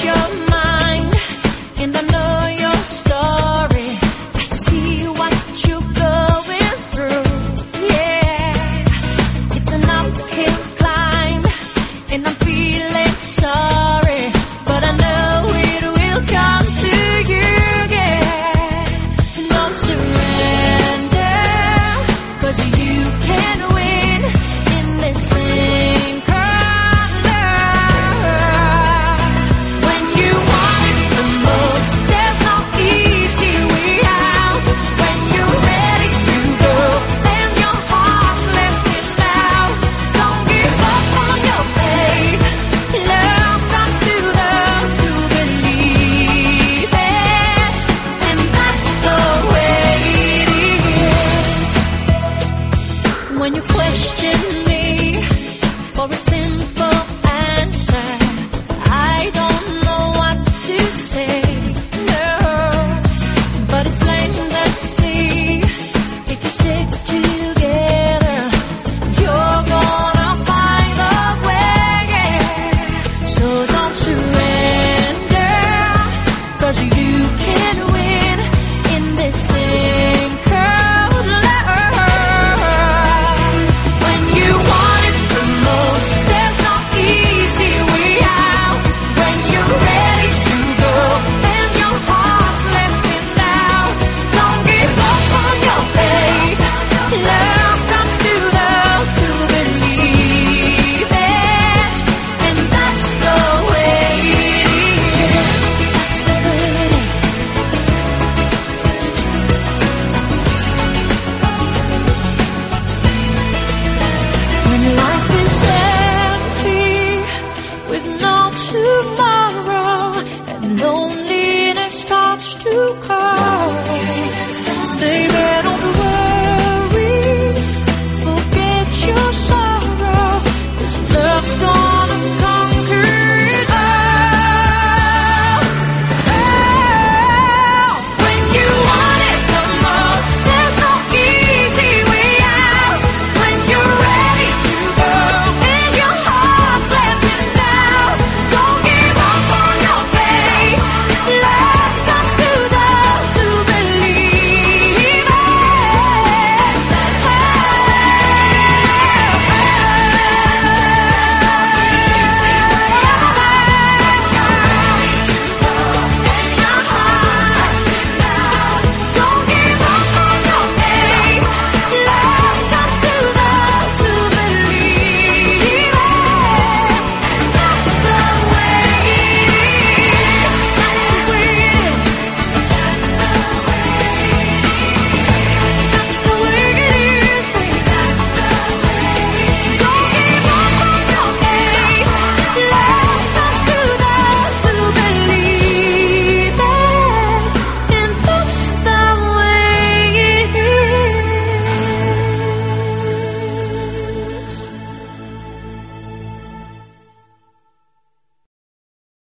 your